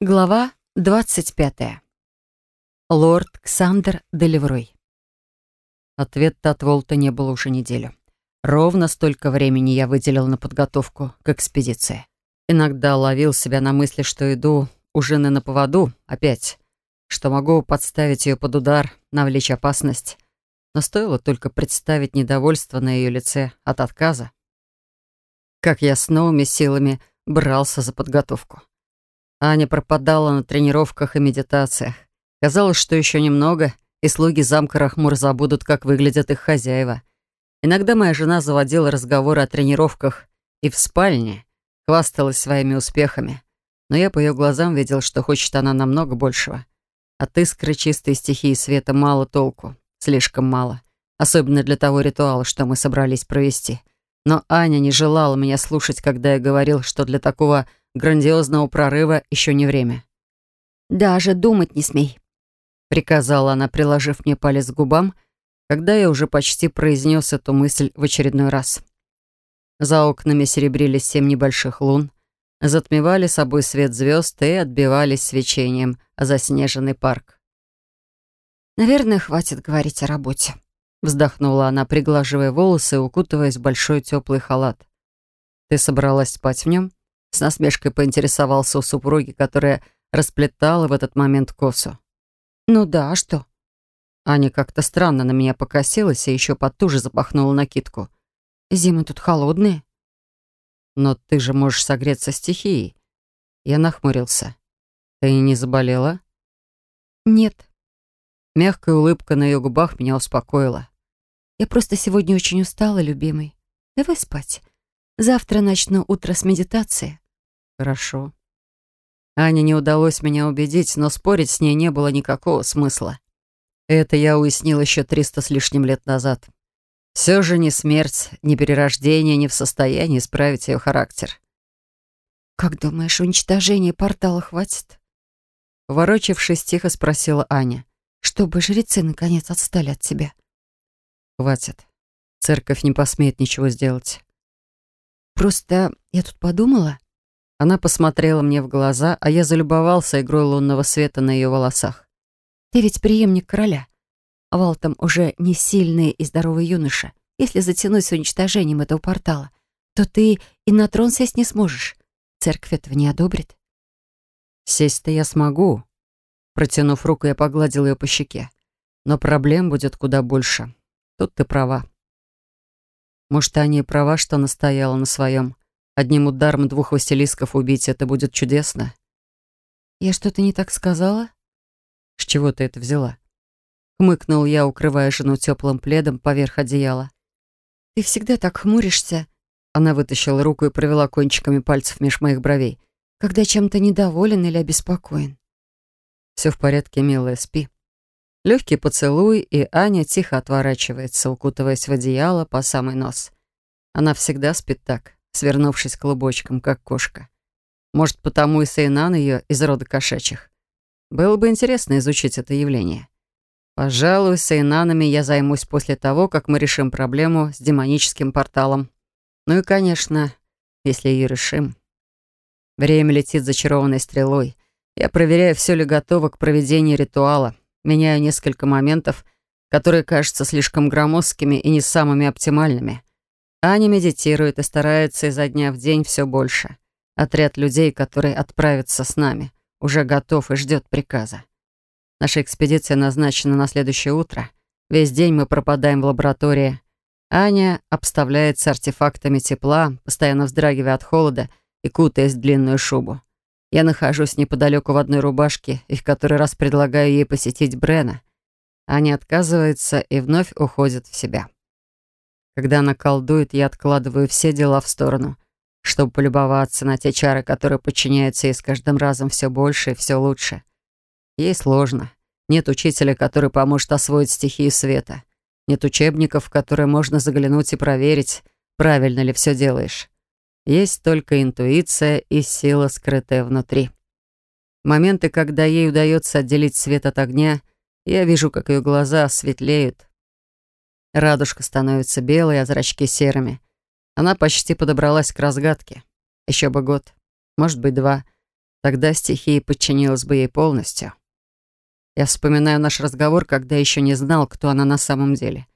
Глава 25. Лорд Ксандер Делеврой. Ответа от Волта не было уже неделю. Ровно столько времени я выделил на подготовку к экспедиции. Иногда ловил себя на мысли, что иду у жены на поводу опять, что могу подставить ее под удар, навлечь опасность. Но стоило только представить недовольство на ее лице от отказа, как я с новыми силами брался за подготовку. Аня пропадала на тренировках и медитациях. Казалось, что еще немного, и слуги замка Рахмур забудут, как выглядят их хозяева. Иногда моя жена заводила разговоры о тренировках и в спальне, хвасталась своими успехами. Но я по ее глазам видел, что хочет она намного большего. От искры чистой стихии света мало толку, слишком мало. Особенно для того ритуала, что мы собрались провести. Но Аня не желала меня слушать, когда я говорил, что для такого грандиозного прорыва еще не время. «Даже думать не смей», — приказала она, приложив мне палец к губам, когда я уже почти произнес эту мысль в очередной раз. За окнами серебрились семь небольших лун, затмевали собой свет звезд и отбивались свечением о заснеженный парк. «Наверное, хватит говорить о работе», — вздохнула она, приглаживая волосы и укутываясь в большой теплый халат. «Ты собралась спать в нем?» С насмешкой поинтересовался у супруги, которая расплетала в этот момент косу. «Ну да, а что?» Аня как-то странно на меня покосилась и еще потуже запахнула накидку. «Зимы тут холодные». «Но ты же можешь согреться стихией». Я нахмурился. «Ты не заболела?» «Нет». Мягкая улыбка на ее губах меня успокоила. «Я просто сегодня очень устала, любимый. Давай спать. Завтра начну утро с медитации». «Хорошо». Ане не удалось меня убедить, но спорить с ней не было никакого смысла. Это я уяснил еще триста с лишним лет назад. Все же ни смерть, ни перерождение не в состоянии исправить ее характер. «Как думаешь, уничтожения портала хватит?» Ворочившись тихо, спросила Аня. «Чтобы жрецы наконец отстали от тебя». «Хватит. Церковь не посмеет ничего сделать. Просто я тут подумала...» Она посмотрела мне в глаза, а я залюбовался игрой лунного света на ее волосах. «Ты ведь преемник короля. А Валтом уже не сильный и здоровый юноша. Если затянусь уничтожением этого портала, то ты и на трон сесть не сможешь. Церковь этого не одобрит». «Сесть-то я смогу». Протянув руку, я погладил ее по щеке. «Но проблем будет куда больше. Тут ты права. Может, они и права, что настояла на своем. Одним ударом двух василисков убить — это будет чудесно. «Я что-то не так сказала?» «С чего ты это взяла?» Хмыкнул я, укрывая жену теплым пледом поверх одеяла. «Ты всегда так хмуришься?» Она вытащила руку и провела кончиками пальцев меж моих бровей. «Когда чем-то недоволен или обеспокоен?» «Все в порядке, милая, спи», Легкий поцелуй, и Аня тихо отворачивается, укутываясь в одеяло по самый нос. Она всегда спит так, свернувшись клубочком, как кошка. Может, потому и Сейнан ее из рода кошачьих. Было бы интересно изучить это явление. Пожалуй, Сейнанами я займусь после того, как мы решим проблему с демоническим порталом. Ну и, конечно, если ее решим. Время летит зачарованной стрелой. Я проверяю, все ли готово к проведению ритуала меняю несколько моментов, которые кажутся слишком громоздкими и не самыми оптимальными. Аня медитирует и старается изо дня в день все больше. Отряд людей, которые отправятся с нами, уже готов и ждет приказа. Наша экспедиция назначена на следующее утро. Весь день мы пропадаем в лаборатории. Аня обставляется артефактами тепла, постоянно вздрагивая от холода и кутаясь в длинную шубу. Я нахожусь неподалеку в одной рубашке и в который раз предлагаю ей посетить Брена. Аня отказывается и вновь уходит в себя. Когда она колдует, я откладываю все дела в сторону, чтобы полюбоваться на те чары, которые подчиняются ей с каждым разом все больше и все лучше. Ей сложно. Нет учителя, который поможет освоить стихии света. Нет учебников, в которые можно заглянуть и проверить, правильно ли все делаешь. Есть только интуиция и сила, скрытая внутри. Моменты, когда ей удается отделить свет от огня, я вижу, как ее глаза светлеют. Радужка становится белой, а зрачки серыми. Она почти подобралась к разгадке. Еще бы год, может быть, два. Тогда стихия подчинилась бы ей полностью. Я вспоминаю наш разговор, когда еще не знал, кто она на самом деле.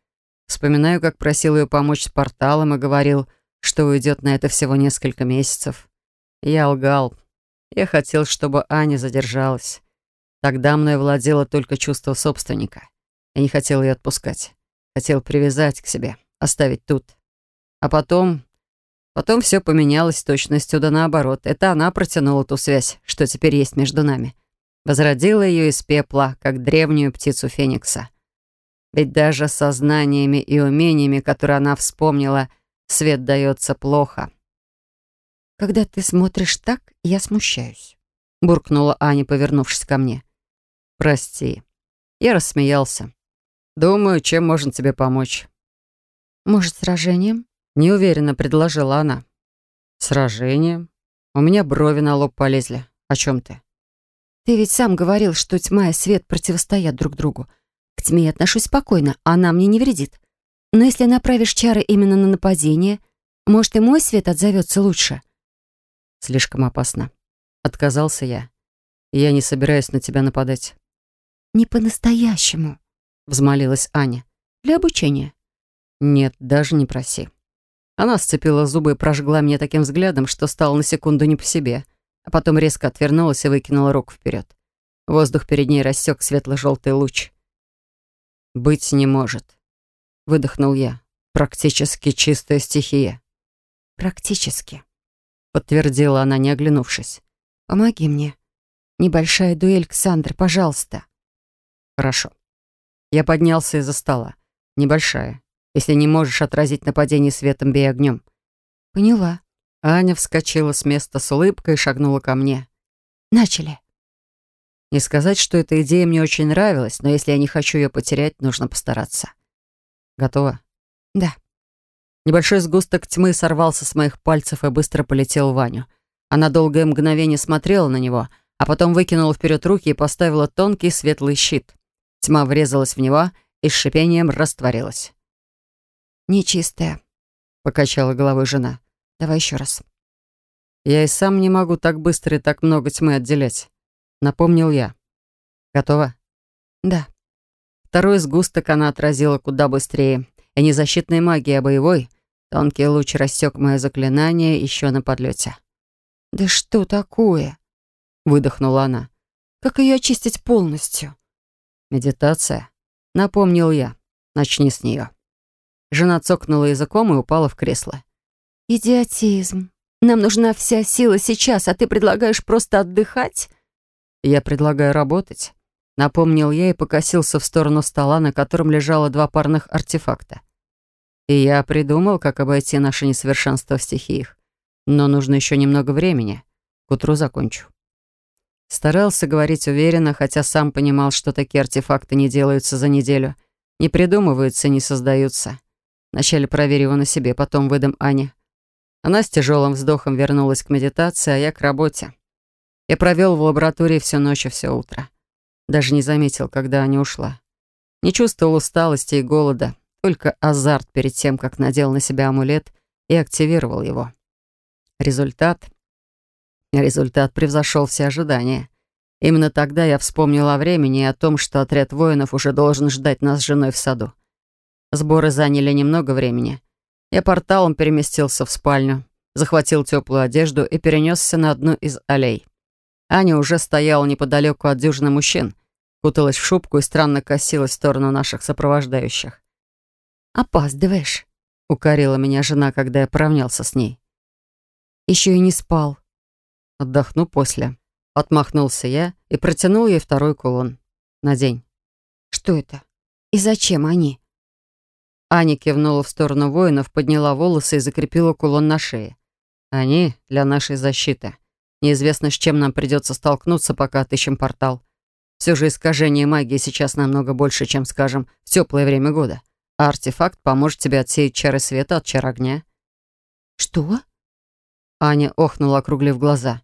Вспоминаю, как просил ее помочь с порталом и говорил — что уйдет на это всего несколько месяцев. Я лгал. Я хотел, чтобы Аня задержалась. Тогда мной владело только чувство собственника. Я не хотел ее отпускать. Хотел привязать к себе, оставить тут. А потом... Потом все поменялось с точностью да наоборот. Это она протянула ту связь, что теперь есть между нами. Возродила ее из пепла, как древнюю птицу Феникса. Ведь даже сознаниями и умениями, которые она вспомнила — свет дается плохо». «Когда ты смотришь так, я смущаюсь», — буркнула Аня, повернувшись ко мне. «Прости». Я рассмеялся. «Думаю, чем можно тебе помочь». «Может, сражением?» — неуверенно предложила она. «Сражением? У меня брови на лоб полезли. О чем ты?» «Ты ведь сам говорил, что тьма и свет противостоят друг другу. К тьме я отношусь спокойно, а она мне не вредит. Но если направишь чары именно на нападение, может, и мой свет отзовется лучше?» «Слишком опасно», — отказался я. «Я не собираюсь на тебя нападать». «Не по-настоящему», — взмолилась Аня. «Для обучения». «Нет, даже не проси». Она сцепила зубы и прожгла меня таким взглядом, что стала на секунду не по себе, а потом резко отвернулась и выкинула руку вперед. Воздух перед ней рассек светло-желтый луч. «Быть не может», — выдохнул я. «Практически чистая стихия». «Практически», — подтвердила она, не оглянувшись. «Помоги мне. Небольшая дуэль, Ксандр, пожалуйста». «Хорошо». Я поднялся из-за стола. «Небольшая. Если не можешь отразить нападение светом, бей огнем». «Поняла». Аня вскочила с места с улыбкой и шагнула ко мне. «Начали». Не сказать, что эта идея мне очень нравилась, но если я не хочу ее потерять, нужно постараться. Готово? Да. Небольшой сгусток тьмы сорвался с моих пальцев и быстро полетел в Ваню. Она долгое мгновение смотрела на него, а потом выкинула вперед руки и поставила тонкий светлый щит. Тьма врезалась в него и с шипением растворилась. «Нечистая», — покачала головой жена. «Давай еще раз». «Я и сам не могу так быстро и так много тьмы отделять», — напомнил я. Готова. «Да». Второй сгусток она отразила куда быстрее. И не защитная магия, а боевой. Тонкий луч рассек мое заклинание еще на подлете. «Да что такое?» — выдохнула она. «Как ее очистить полностью?» «Медитация», — напомнил я. «Начни с нее». Жена цокнула языком и упала в кресло. «Идиотизм. Нам нужна вся сила сейчас, а ты предлагаешь просто отдыхать?» «Я предлагаю работать». Напомнил я и покосился в сторону стола, на котором лежало два парных артефакта. И я придумал, как обойти наше несовершенство в стихиях. Но нужно еще немного времени. К утру закончу. Старался говорить уверенно, хотя сам понимал, что такие артефакты не делаются за неделю. Не придумываются, не создаются. Вначале проверю его на себе, потом выдам Ане. Она с тяжелым вздохом вернулась к медитации, а я к работе. Я провел в лаборатории всю ночь и все утро. Даже не заметил, когда она ушла. Не чувствовал усталости и голода, только азарт перед тем, как надел на себя амулет и активировал его. Результат? Результат превзошел все ожидания. Именно тогда я вспомнила о времени и о том, что отряд воинов уже должен ждать нас с женой в саду. Сборы заняли немного времени. Я порталом переместился в спальню, захватил теплую одежду и перенесся на одну из аллей. Аня уже стояла неподалеку от дюжины мужчин, куталась в шубку и странно косилась в сторону наших сопровождающих. «Опаздываешь», — укорила меня жена, когда я поравнялся с ней. «Еще и не спал». «Отдохну после», — отмахнулся я и протянул ей второй кулон. «Надень». «Что это? И зачем они?» Аня кивнула в сторону воинов, подняла волосы и закрепила кулон на шее. «Они для нашей защиты». Неизвестно, с чем нам придется столкнуться, пока отыщем портал. Все же искажение магии сейчас намного больше, чем, скажем, в теплое время года. А артефакт поможет тебе отсеять чары света от чар огня». «Что?» Аня охнула, округлив глаза.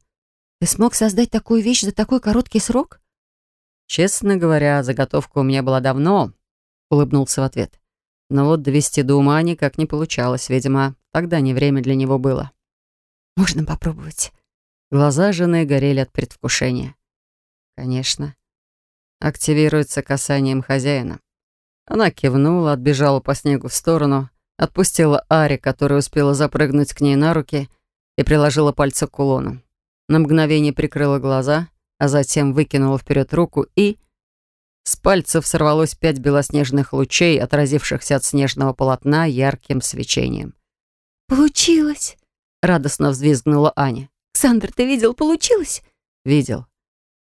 «Ты смог создать такую вещь за такой короткий срок?» «Честно говоря, заготовка у меня была давно», — улыбнулся в ответ. Но вот довести до ума никак не получалось, видимо. Тогда не время для него было. «Можно попробовать. Глаза жены горели от предвкушения. «Конечно». Активируется касанием хозяина. Она кивнула, отбежала по снегу в сторону, отпустила Ари, которая успела запрыгнуть к ней на руки, и приложила пальцы к кулону. На мгновение прикрыла глаза, а затем выкинула вперед руку и... С пальцев сорвалось пять белоснежных лучей, отразившихся от снежного полотна ярким свечением. «Получилось!» — радостно взвизгнула Аня. Александр, ты видел, получилось?» «Видел.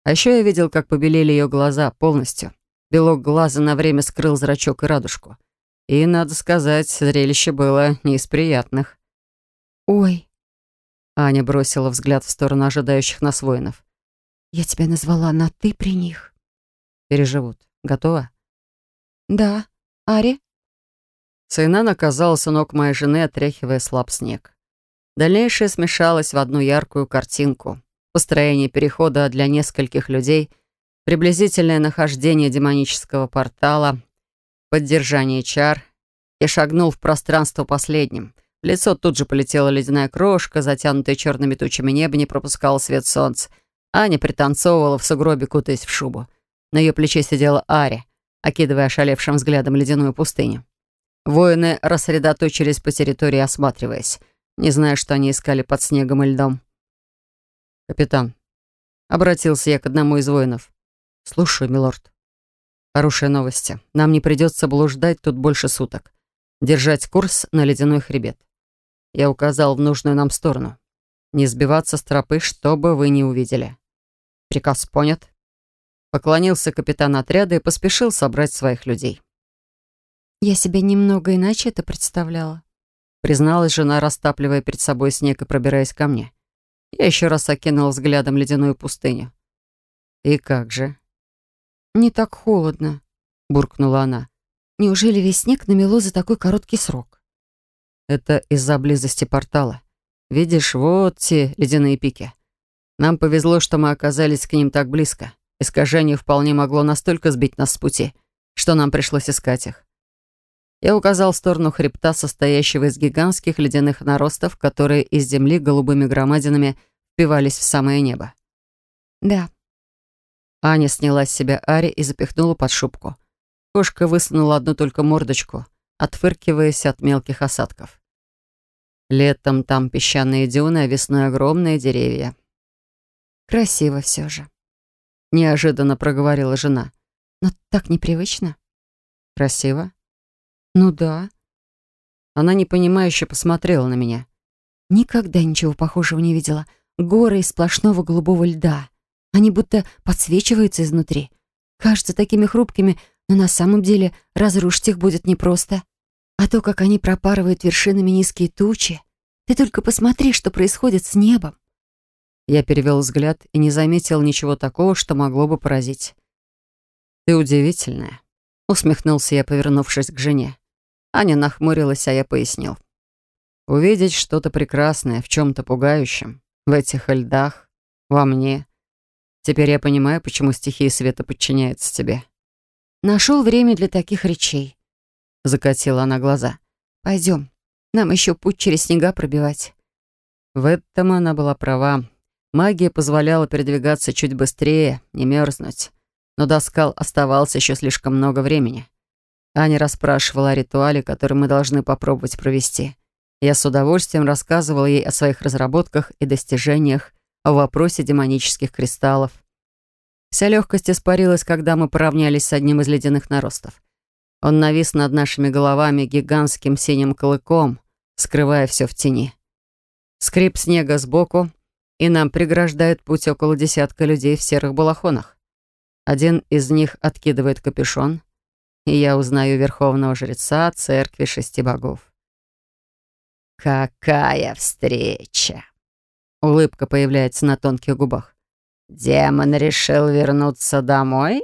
А еще я видел, как побелели ее глаза полностью. Белок глаза на время скрыл зрачок и радужку. И, надо сказать, зрелище было не из приятных». «Ой!» Аня бросила взгляд в сторону ожидающих нас воинов. «Я тебя назвала на «ты» при них». «Переживут. Готова?» «Да. Ари?» Сайнан оказалась у ног моей жены, отряхивая слаб снег. Дальнейшее смешалось в одну яркую картинку. Построение перехода для нескольких людей, приблизительное нахождение демонического портала, поддержание чар. Я шагнул в пространство последним. В лицо тут же полетела ледяная крошка, затянутая черными тучами небо не пропускало свет солнца. Аня пританцовывала в сугробе, кутаясь в шубу. На ее плече сидела Ари, окидывая ошалевшим взглядом ледяную пустыню. Воины рассредоточились по территории, осматриваясь. Не знаю, что они искали под снегом и льдом. «Капитан», — обратился я к одному из воинов. «Слушаю, милорд. Хорошие новости. Нам не придется блуждать тут больше суток. Держать курс на ледяной хребет. Я указал в нужную нам сторону. Не сбиваться с тропы, чтобы вы не увидели. Приказ понят». Поклонился капитан отряда и поспешил собрать своих людей. Я себе немного иначе это представляла призналась жена, растапливая перед собой снег и пробираясь ко мне. Я еще раз окинула взглядом ледяную пустыню. «И как же?» «Не так холодно», — буркнула она. «Неужели весь снег намело за такой короткий срок?» «Это из-за близости портала. Видишь, вот те ледяные пики. Нам повезло, что мы оказались к ним так близко. Искажение вполне могло настолько сбить нас с пути, что нам пришлось искать их. Я указал в сторону хребта, состоящего из гигантских ледяных наростов, которые из земли голубыми громадинами впивались в самое небо. «Да». Аня сняла с себя Ари и запихнула под шубку. Кошка высунула одну только мордочку, отфыркиваясь от мелких осадков. Летом там песчаные дюны, а весной огромные деревья. «Красиво все же», — неожиданно проговорила жена. «Но так непривычно». «Красиво?» «Ну да». Она непонимающе посмотрела на меня. Никогда ничего похожего не видела. Горы из сплошного голубого льда. Они будто подсвечиваются изнутри. Кажутся такими хрупкими, но на самом деле разрушить их будет непросто. А то, как они пропарывают вершинами низкие тучи. Ты только посмотри, что происходит с небом. Я перевел взгляд и не заметил ничего такого, что могло бы поразить. «Ты удивительная», — усмехнулся я, повернувшись к жене. Аня нахмурилась, а я пояснил. Увидеть что-то прекрасное в чем-то пугающем, в этих льдах, во мне. Теперь я понимаю, почему стихия света подчиняется тебе. Нашел время для таких речей. Закатила она глаза. Пойдем, нам еще путь через снега пробивать. В этом она была права. Магия позволяла передвигаться чуть быстрее, не мерзнуть. Но до скал оставалось еще слишком много времени. Аня расспрашивала о ритуале, который мы должны попробовать провести. Я с удовольствием рассказывал ей о своих разработках и достижениях, о вопросе демонических кристаллов. Вся легкость испарилась, когда мы поравнялись с одним из ледяных наростов. Он навис над нашими головами гигантским синим клыком, скрывая все в тени. Скрип снега сбоку, и нам преграждает путь около десятка людей в серых балахонах. Один из них откидывает капюшон — и я узнаю верховного жреца церкви шести богов. «Какая встреча!» Улыбка появляется на тонких губах. «Демон решил вернуться домой?»